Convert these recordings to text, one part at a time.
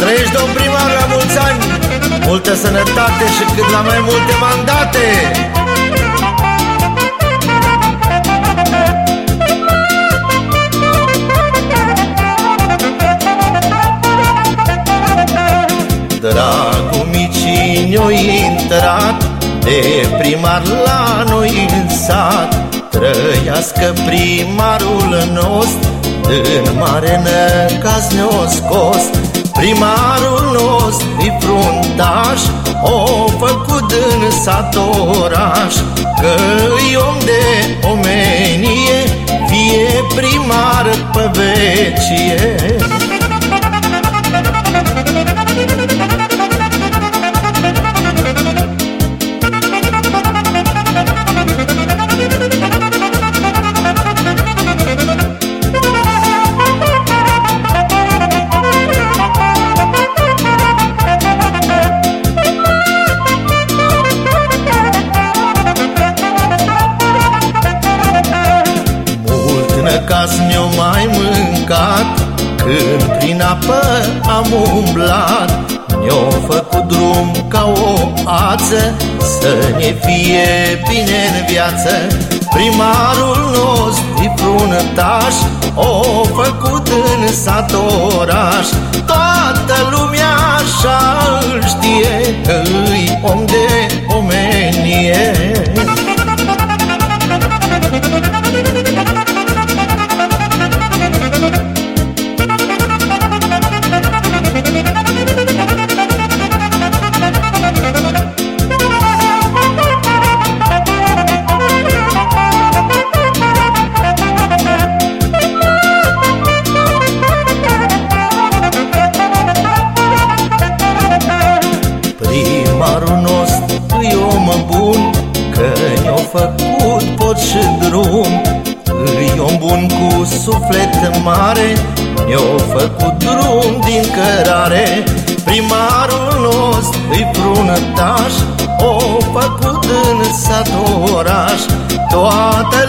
trăiești, domn primar, la mulți ani. Multă sănătate și cât la mai multe mandate. Dragul micii ne-o intrat De primar la noi în sat. Trăiască primarul nostru În mare năcaz ne-o scos Primarul nostru fruntaș O făcut în sat oraș. Că-i om de omenie Fie primar pe vecie Când prin apă am umblat Ne-o făcut drum ca o ață Să ne fie bine în viață. Primarul nostru fruntaș O făcut în sat oraș. Toată lumea așa îl știe Că Primarul nostru e om bun Că ne-a făcut pot și drum. E om bun cu suflet mare Ne-a făcut drum din cărare. Primarul nostru e frunătaș O făcut în sat oraș. Toată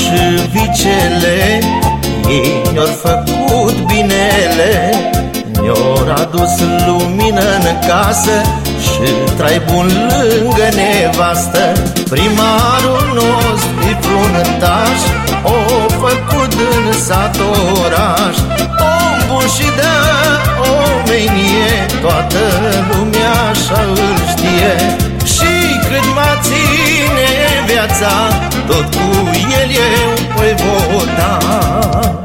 și vicele Ei ne-au făcut binele Ne-au adus lumină în casă Și trai bun lângă nevastă. Primarul nostru e fruntaș O făcut în sat oraș. Om bun și de omenie Toată lumea așa îl viața Tot cu el eu voi vota.